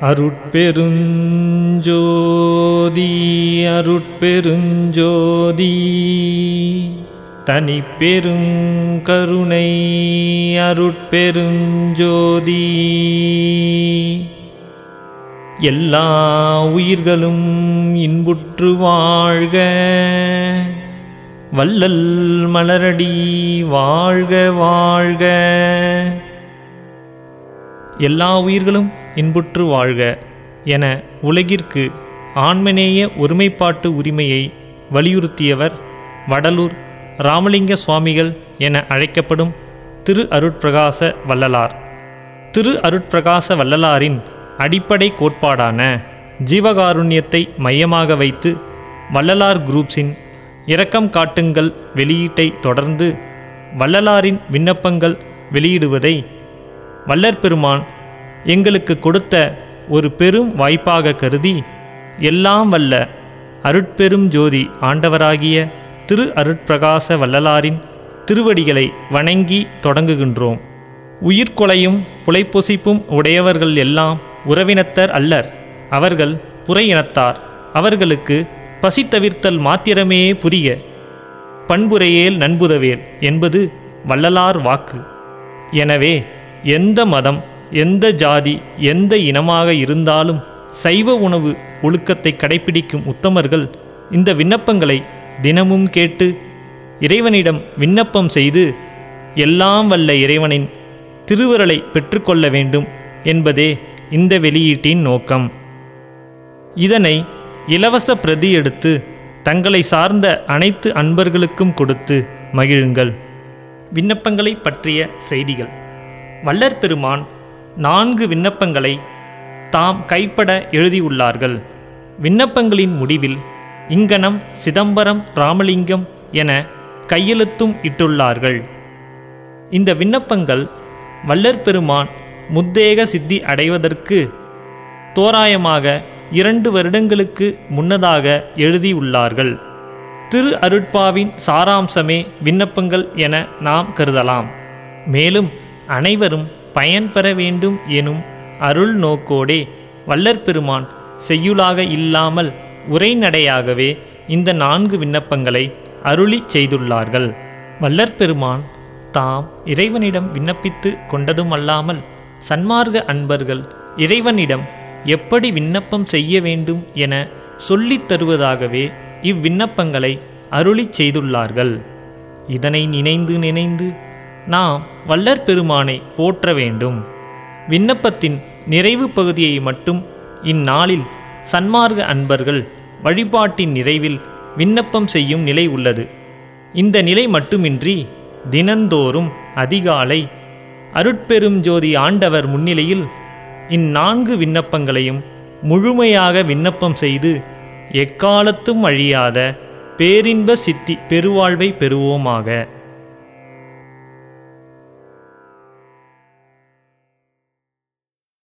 அருட்பெருஞ்சோதி அருட்பெருஞ்சோதி. தனிப்பெருங்கருணை அருட்பெருஞ்சோதி. எல்லா உயிர்களும் இன்புற்று வாழ்க. வள்ளல் மலரடி வாழ்க வாழ்க. எல்லா உயிர்களும் இன்புற்று வாழ்க என உலகிற்கு ஆன்மநேய ஒருமைப்பாட்டு உரிமையை வலியுறுத்தியவர் வடலூர் ராமலிங்க சுவாமிகள் என அழைக்கப்படும் திரு அருட்பிரகாச வள்ளலார். திரு அருட்பிரகாச வள்ளலாரின் அடிப்படை கோட்பாடான ஜீவகாருண்யத்தை மையமாக வைத்து வள்ளலார் குரூப்ஸின் இரக்கம் காட்டுங்கள் வெளியீட்டை தொடர்ந்து வள்ளலாரின் விண்ணப்பங்கள் வெளியிடுவதை வள்ளற்பெருமான் எங்களுக்கு கொடுத்த ஒரு பெரும் வாய்ப்பாக கருதி எல்லாம் வல்ல அருட்பெரும் ஜோதி ஆண்டவராகிய திரு அருட்பிரகாச வள்ளலாரின் திருவடிகளை வணங்கி தொடங்குகின்றோம். உயிர்கொலையும் புலைப்பொசிப்பும் உடையவர்கள் எல்லாம் உறவினத்தர் அல்லர். அவர்கள் புறையினத்தார் அவர்களுக்கு பசி தவிர்த்தல் மாத்திரமே புரிய பண்புரையேல் நண்புதவேல் என்பது வள்ளலார் வாக்கு. எனவே எந்த மதம் எந்த ஜாதி எந்த இனமாக இருந்தாலும் சைவ உணவு ஒழுக்கத்தை கடைபிடிக்கும் உத்தமர்கள் இந்த விண்ணப்பங்களை தினமும் கேட்டு இறைவனிடம் விண்ணப்பம் செய்து எல்லாம் வல்ல இறைவனின் திருவருளை பெற்றுக்கொள்ள வேண்டும் என்பதே இந்த வெளியீட்டின் நோக்கம். இதனை இலவச பிரதி எடுத்து தங்களை சார்ந்த அனைத்து அன்பர்களுக்கும் கொடுத்து மகிழுங்கள். விண்ணப்பங்களை பற்றிய செய்திகள். வள்ளற் பெருமான் நான்கு விண்ணப்பங்களை தாம் கைப்பட எழுதியுள்ளார்கள். விண்ணப்பங்களின் முடிவில் இங்கனம் சிதம்பரம் ராமலிங்கம் என கையெழுத்தும் இட்டுள்ளார்கள். இந்த விண்ணப்பங்கள் வல்லற் பெருமான் முத்தேக சித்தி அடைவதற்கு தோராயமாக இரண்டு வருடங்களுக்கு முன்னதாக எழுதியுள்ளார்கள். திரு அருட்பாவின் சாராம்சமே விண்ணப்பங்கள் என நாம் கருதலாம். மேலும் அனைவரும் பயன்பெற வேண்டும் எனும் அருள் நோக்கோடே வல்லற்பெருமான் செய்யுளாக இல்லாமல் உரைநடையாகவே இந்த நான்கு விண்ணப்பங்களை அருளிச் செய்துள்ளார்கள். வல்லற்பெருமான் தாம் இறைவனிடம் விண்ணப்பித்து கொண்டதுமல்லாமல் சன்மார்க்க அன்பர்கள் இறைவனிடம் எப்படி விண்ணப்பம் செய்ய வேண்டும் என சொல்லித் தருவதாகவே இவ்விண்ணப்பங்களை அருளிச் செய்துள்ளார்கள். இதனை நினைந்து நினைந்து நாம் வல்லற் பெருமானை போற்ற வேண்டும். விண்ணப்பத்தின் நிறைவு பகுதியை மட்டும் இந்நாளில் சன்மார்க்க அன்பர்கள் வழிபாட்டின் நிறைவில் விண்ணப்பம் செய்யும் நிலை உள்ளது. இந்த நிலை மட்டுமின்றி தினந்தோறும் அதிகாலை அருட்பெரும் ஜோதி ஆண்டவர் முன்னிலையில் இந்நான்கு விண்ணப்பங்களையும் முழுமையாக விண்ணப்பம் செய்து எக்காலத்தும் அழியாத பேரின்ப சித்தி பெருவாழ்வை பெறுவோமாக.